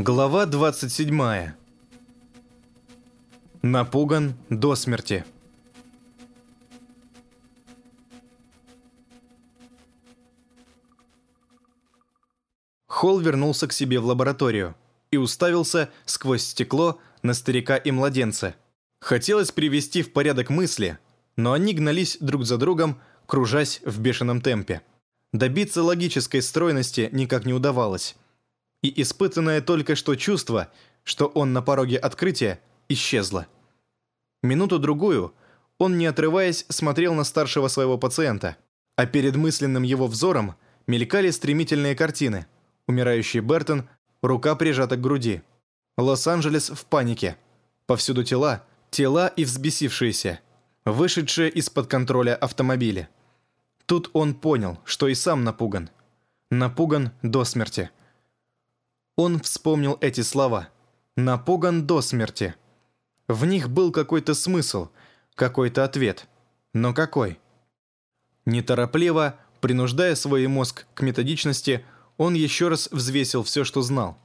Глава 27. Напуган до смерти. Холл вернулся к себе в лабораторию и уставился сквозь стекло на старика и младенца. Хотелось привести в порядок мысли, но они гнались друг за другом, кружась в бешеном темпе. Добиться логической стройности никак не удавалось и испытанное только что чувство, что он на пороге открытия, исчезло. Минуту-другую он, не отрываясь, смотрел на старшего своего пациента, а перед мысленным его взором мелькали стремительные картины. Умирающий Бертон, рука прижата к груди. Лос-Анджелес в панике. Повсюду тела, тела и взбесившиеся, вышедшие из-под контроля автомобили. Тут он понял, что и сам напуган. Напуган до смерти. Он вспомнил эти слова. «Напуган до смерти». В них был какой-то смысл, какой-то ответ. Но какой? Неторопливо, принуждая свой мозг к методичности, он еще раз взвесил все, что знал.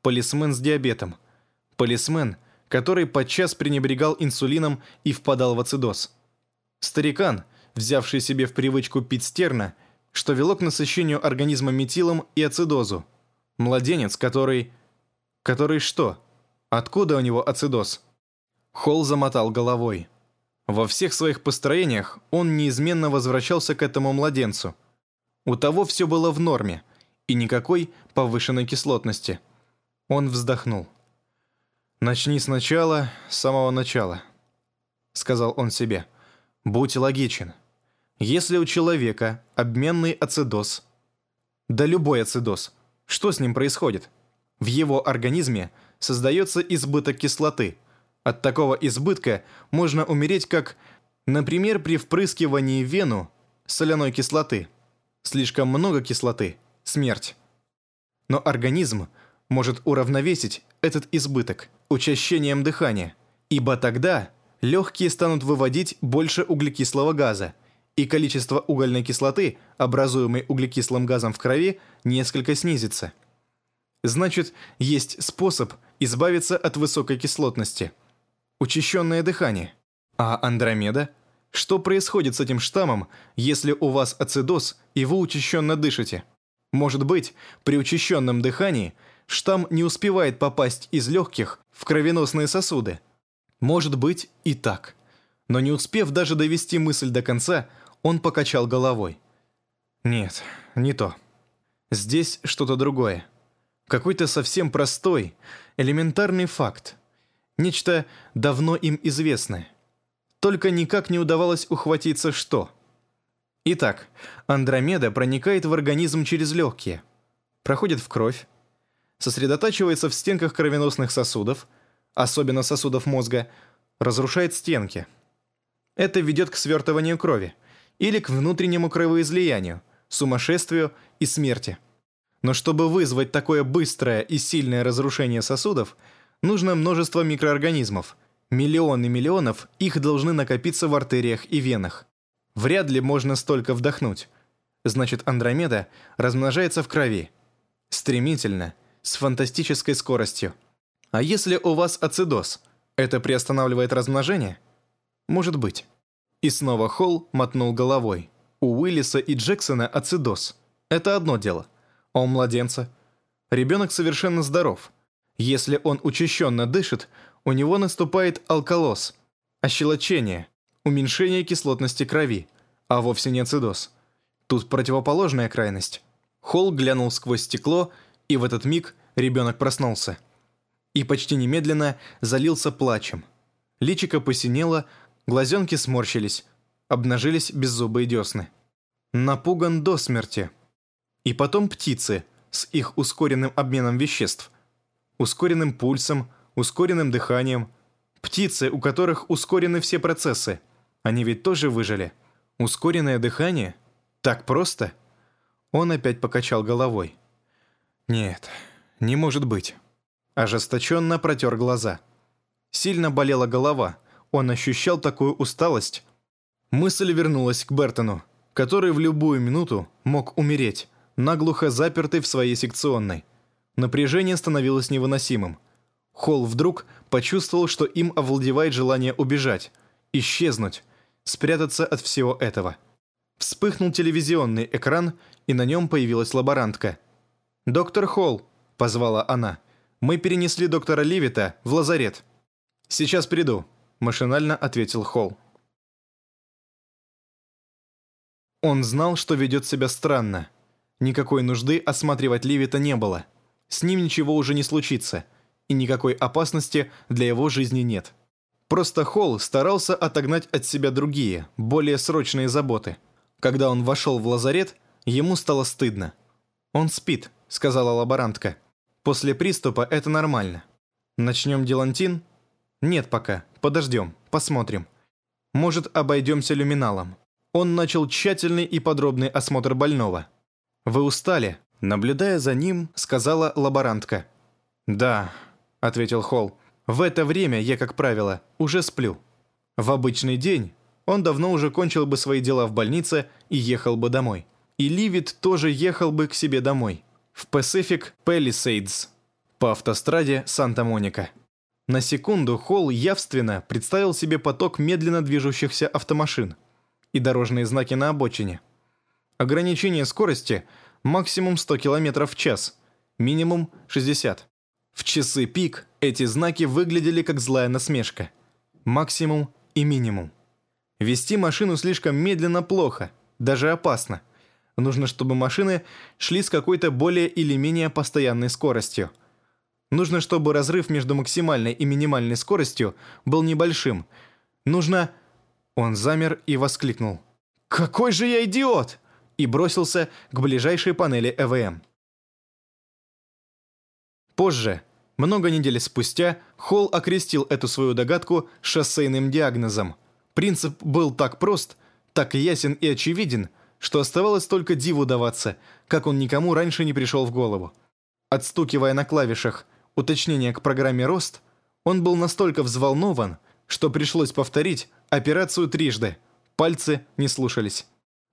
Полисмен с диабетом. Полисмен, который подчас пренебрегал инсулином и впадал в ацидоз. Старикан, взявший себе в привычку пить стерна, что вело к насыщению организма метилом и ацидозу. Младенец, который... Который что? Откуда у него ацидоз? Холл замотал головой. Во всех своих построениях он неизменно возвращался к этому младенцу. У того все было в норме, и никакой повышенной кислотности. Он вздохнул. «Начни сначала, с самого начала», — сказал он себе. «Будь логичен. Если у человека обменный ацидоз, да любой ацидоз — что с ним происходит? В его организме создается избыток кислоты. От такого избытка можно умереть как, например, при впрыскивании в вену соляной кислоты. Слишком много кислоты – смерть. Но организм может уравновесить этот избыток учащением дыхания, ибо тогда легкие станут выводить больше углекислого газа, и количество угольной кислоты, образуемой углекислым газом в крови, несколько снизится. Значит, есть способ избавиться от высокой кислотности. Учащенное дыхание. А Андромеда? Что происходит с этим штаммом, если у вас ацидоз и вы учащенно дышите? Может быть, при учащенном дыхании штамм не успевает попасть из легких в кровеносные сосуды. Может быть и так. Но не успев даже довести мысль до конца, он покачал головой. «Нет, не то. Здесь что-то другое. Какой-то совсем простой, элементарный факт. Нечто давно им известное. Только никак не удавалось ухватиться что. Итак, Андромеда проникает в организм через легкие, проходит в кровь, сосредотачивается в стенках кровеносных сосудов, особенно сосудов мозга, разрушает стенки. Это ведет к свертыванию крови – или к внутреннему кровоизлиянию, сумасшествию и смерти. Но чтобы вызвать такое быстрое и сильное разрушение сосудов, нужно множество микроорганизмов. Миллионы миллионов их должны накопиться в артериях и венах. Вряд ли можно столько вдохнуть. Значит, Андромеда размножается в крови. Стремительно, с фантастической скоростью. А если у вас ацидоз, это приостанавливает размножение? Может быть. И снова Холл мотнул головой. У Уиллиса и Джексона ацидоз. Это одно дело. А у младенца? Ребенок совершенно здоров. Если он учащенно дышит, у него наступает алкалоз, ощелочение, уменьшение кислотности крови, а вовсе не ацидоз. Тут противоположная крайность. Холл глянул сквозь стекло, и в этот миг ребенок проснулся. И почти немедленно залился плачем. Личико посинело, Глазенки сморщились, обнажились беззубые десны. Напуган до смерти. И потом птицы с их ускоренным обменом веществ, ускоренным пульсом, ускоренным дыханием. Птицы, у которых ускорены все процессы. Они ведь тоже выжили. Ускоренное дыхание? Так просто? Он опять покачал головой. Нет, не может быть. Ожесточенно протер глаза. Сильно болела голова, он ощущал такую усталость. Мысль вернулась к Бертону, который в любую минуту мог умереть, наглухо запертый в своей секционной. Напряжение становилось невыносимым. Холл вдруг почувствовал, что им овладевает желание убежать, исчезнуть, спрятаться от всего этого. Вспыхнул телевизионный экран, и на нем появилась лаборантка. «Доктор Холл», — позвала она, — «мы перенесли доктора Ливита в лазарет». «Сейчас приду», — машинально ответил Холл. Он знал, что ведет себя странно. Никакой нужды осматривать Ливита не было. С ним ничего уже не случится, и никакой опасности для его жизни нет. Просто Холл старался отогнать от себя другие, более срочные заботы. Когда он вошел в лазарет, ему стало стыдно. «Он спит», — сказала лаборантка. «После приступа это нормально. Начнем делантин?» «Нет пока. Подождем. Посмотрим. Может, обойдемся люминалом». Он начал тщательный и подробный осмотр больного. «Вы устали?» Наблюдая за ним, сказала лаборантка. «Да», — ответил Холл. «В это время я, как правило, уже сплю. В обычный день он давно уже кончил бы свои дела в больнице и ехал бы домой. И Ливит тоже ехал бы к себе домой. В Pacific Palisades, по автостраде Санта-Моника. На секунду Холл явственно представил себе поток медленно движущихся автомашин и дорожные знаки на обочине. Ограничение скорости – максимум 100 км в час, минимум 60. В часы пик эти знаки выглядели как злая насмешка. Максимум и минимум. Вести машину слишком медленно плохо, даже опасно. Нужно, чтобы машины шли с какой-то более или менее постоянной скоростью. Нужно, чтобы разрыв между максимальной и минимальной скоростью был небольшим. Нужно он замер и воскликнул. «Какой же я идиот!» и бросился к ближайшей панели ЭВМ. Позже, много недель спустя, Холл окрестил эту свою догадку шоссейным диагнозом. Принцип был так прост, так ясен и очевиден, что оставалось только диву даваться, как он никому раньше не пришел в голову. Отстукивая на клавишах уточнение к программе «Рост», он был настолько взволнован, что пришлось повторить операцию трижды. Пальцы не слушались.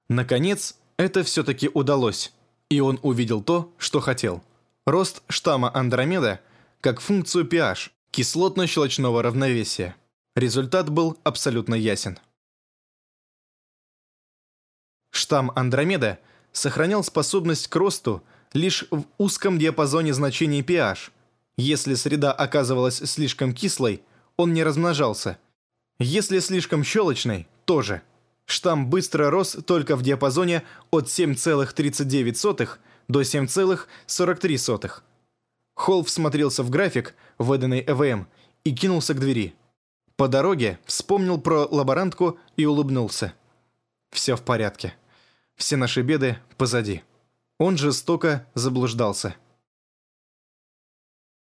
Наконец, это все-таки удалось, и он увидел то, что хотел. Рост штамма Андромеда как функцию pH, кислотно-щелочного равновесия. Результат был абсолютно ясен. Штамм Андромеда сохранял способность к росту лишь в узком диапазоне значений pH. Если среда оказывалась слишком кислой, он не размножался. Если слишком щелочный, тоже. Штамм быстро рос только в диапазоне от 7,39 до 7,43. Холл всмотрелся в график, выданный ЭВМ, и кинулся к двери. По дороге вспомнил про лаборантку и улыбнулся. Все в порядке. Все наши беды позади. Он жестоко заблуждался.